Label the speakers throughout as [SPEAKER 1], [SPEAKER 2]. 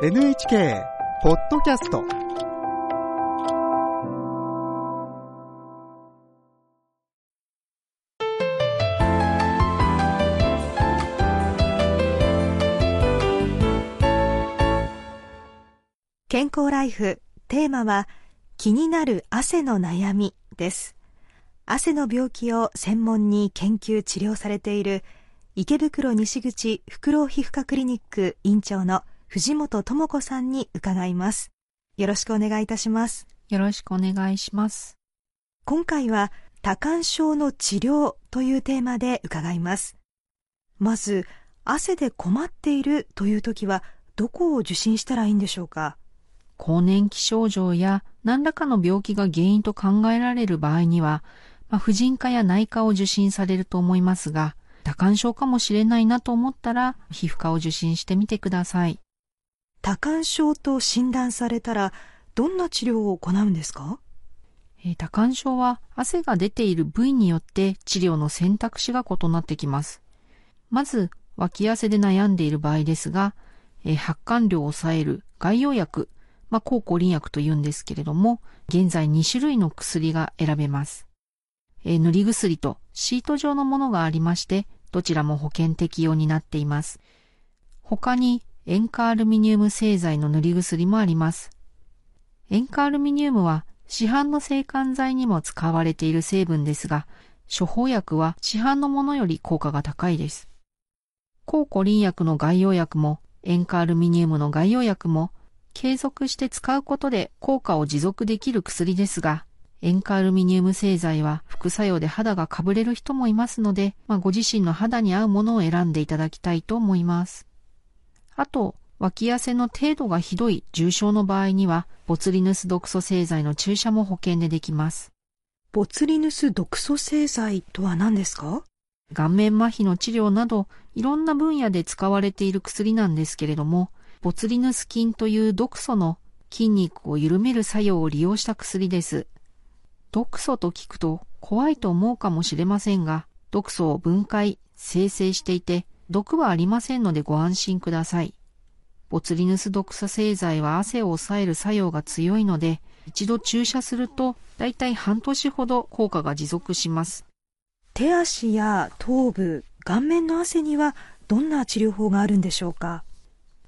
[SPEAKER 1] NHK ポッドキャスト。
[SPEAKER 2] 健康ライフテーマは気になる汗の悩みです。汗の病気を専門に研究治療されている池袋西口フクロウ皮膚科クリニック院長の藤本智子さんに伺います。よろしくお願いいたします。
[SPEAKER 3] よろしくお願いします。
[SPEAKER 2] 今回は多汗症の治療というテーマで伺います。まず汗で困っているという時はどこを受診したらいいんでしょうか？
[SPEAKER 3] 更年期症状や何らかの病気が原因と考えられる場合には、まあ、婦人科や内科を受診されると思いますが、多汗症かもしれないなと思ったら、皮膚科を受診してみてください。
[SPEAKER 2] 多汗症と診断されたら、どんな治療を行うんですか？
[SPEAKER 3] えー、多汗症は汗が出ている部位によって治療の選択肢が異なってきます。まず、脇汗で悩んでいる場合ですが、えー、発汗量を抑える外用薬、まあ、抗コリン薬と言うんですけれども、現在2種類の薬が選べます。えー、塗り薬とシート状のものがありまして、どちらも保険適用になっています。他に塩化アルミニウム製剤の塗り薬もあります。塩化アルミニウムは市販の制汗剤にも使われている成分ですが、処方薬は市販のものより効果が高いです。抗コリン薬の外用薬も塩化アルミニウムの外用薬も継続して使うことで効果を持続できる薬ですが、塩化アルミニウム製剤は副作用で肌がかぶれる人もいますので、まあ、ご自身の肌に合うものを選んでいただきたいと思います。あと、脇汗の程度がひどい重症の場合には、ボツリヌス毒素製剤の注射も保険でできます。
[SPEAKER 2] ボツリヌス毒素製剤とは何ですか？
[SPEAKER 3] 顔面麻痺の治療など、いろんな分野で使われている薬なんですけれども、ボツリヌス菌という毒素の筋肉を緩める作用を利用した薬です。毒素と聞くと怖いと思うかもしれませんが、毒素を分解、生成していて、毒はありませんのでご安心ください。ボツリヌス毒素製剤は汗を抑える作用が強いので、一度注射すると、だいたい半年ほど効果が持続します。
[SPEAKER 2] 手足や頭部、顔面の汗にはどんな治療法があるんでしょうか？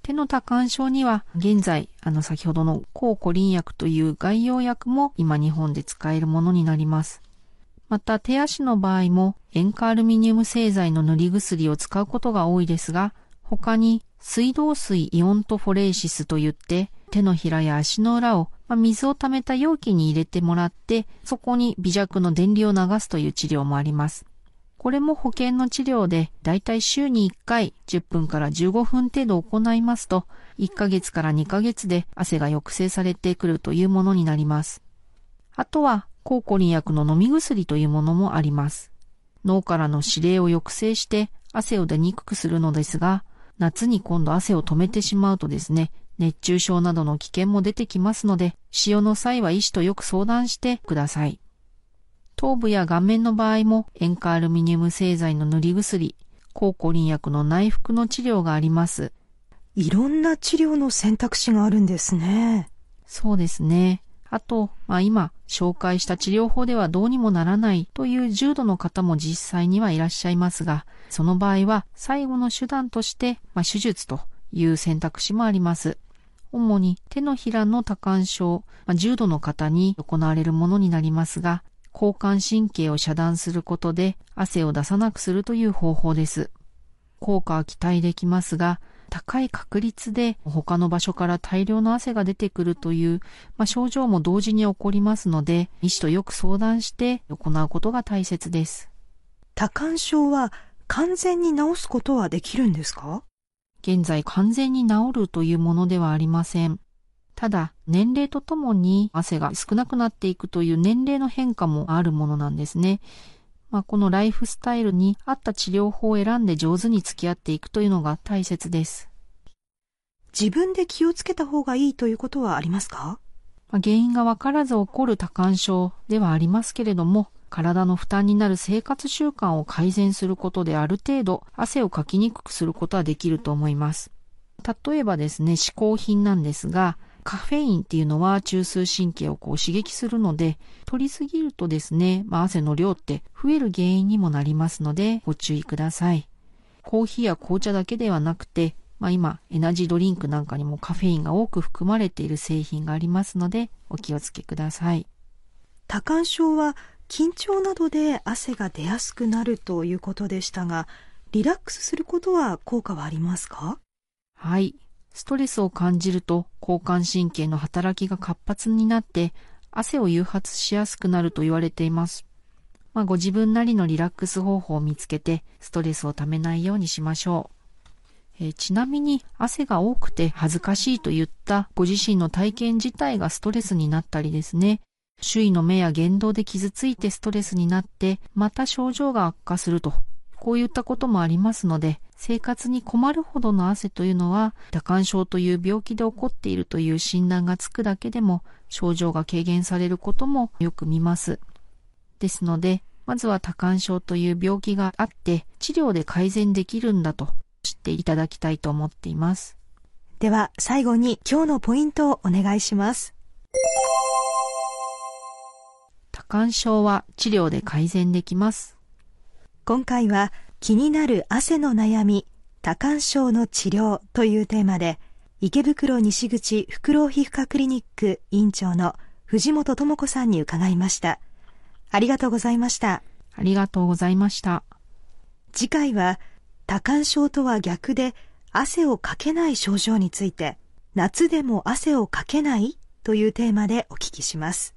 [SPEAKER 3] 手の多汗症には現在、あの先ほどの抗コリン薬という外用薬も今日本で使えるものになります。また手足の場合も塩化アルミニウム製剤の塗り薬を使うことが多いですが、他に水道水イオントフォレーシスといって手のひらや足の裏を、まあ、水を溜めた容器に入れてもらってそこに微弱の電流を流すという治療もあります。これも保険の治療で、だいたい週に1回10分から15分程度行いますと、1ヶ月から2ヶ月で汗が抑制されてくるというものになります。あとは、抗コリン薬の飲み薬というものもあります。脳からの指令を抑制して汗を出にくくするのですが、夏に今度汗を止めてしまうとですね、熱中症などの危険も出てきますので、使用の際は医師とよく相談してください。頭部や顔面の場合も塩化アルミニウム製剤の塗り薬、抗コリン薬の内服の治療があります。
[SPEAKER 2] いろんな治療の選択肢があるんですね。
[SPEAKER 3] そうですね。あと、まあ、今紹介した治療法ではどうにもならないという重度の方も実際にはいらっしゃいますが、その場合は最後の手段として、まあ、手術という選択肢もあります。主に手のひらの多汗症、まあ、重度の方に行われるものになりますが、交感神経を遮断することで汗を出さなくするという方法です。効果は期待できますが、高い確率で他の場所から大量の汗が出てくるという、まあ、症状も同時に起こりますので、医師とよく相談して行うことが大切です。
[SPEAKER 2] 多汗症は完全に治すことはできるんですか？
[SPEAKER 3] 現在完全に治るというものではありません。ただ、年齢とともに汗が少なくなっていくという年齢の変化もあるものなんですね。まあ、このライフスタイルに合った治療法を選んで上手に付き合っていくというのが大切です。
[SPEAKER 2] 自分で気をつけた方がいいということはありますか、
[SPEAKER 3] 原因がわからず起こる多汗症ではありますけれども、体の負担になる生活習慣を改善することである程度汗をかきにくくすることはできると思います。例えばですね、嗜好品なんですが、カフェインっていうのは中枢神経をこう刺激するので、取りすぎるとですね、まあ、汗の量って増える原因にもなりますので、ご注意ください。コーヒーや紅茶だけではなくて、まあ、今、エナジードリンクなんかにもカフェインが多く含まれている製品がありますので、お気をつけください。
[SPEAKER 2] 多汗症は緊張などで汗が出やすくなるということでしたが、リラックスすることは効果はありますか？
[SPEAKER 3] はい。ストレスを感じると交感神経の働きが活発になって汗を誘発しやすくなると言われています。まあ、ご自分なりのリラックス方法を見つけてストレスをためないようにしましょう。えちなみに汗が多くて恥ずかしいといったご自身の体験自体がストレスになったりですね、周囲の目や言動で傷ついてストレスになってまた症状が悪化するとこういったこともありますので、生活に困るほどの汗というのは、多汗症という病気で起こっているという診断がつくだけでも、症状が軽減されることもよく見ます。ですので、まずは多汗症という病気があって、治療で改善できるんだとっていただきたいと思っています。
[SPEAKER 2] では、最後に今日のポイントをお願いします。
[SPEAKER 3] 多汗症は治療で改善できます。
[SPEAKER 2] 今回は気になる汗の悩み、多汗症の治療というテーマで、池袋西口フクロウ皮膚科クリニック院長の藤本智子さんに伺いました。ありがとうございました。
[SPEAKER 3] ありがとうございました。
[SPEAKER 2] 次回は多汗症とは逆で汗をかけない症状について、夏でも汗をかけないというテーマでお聞きします。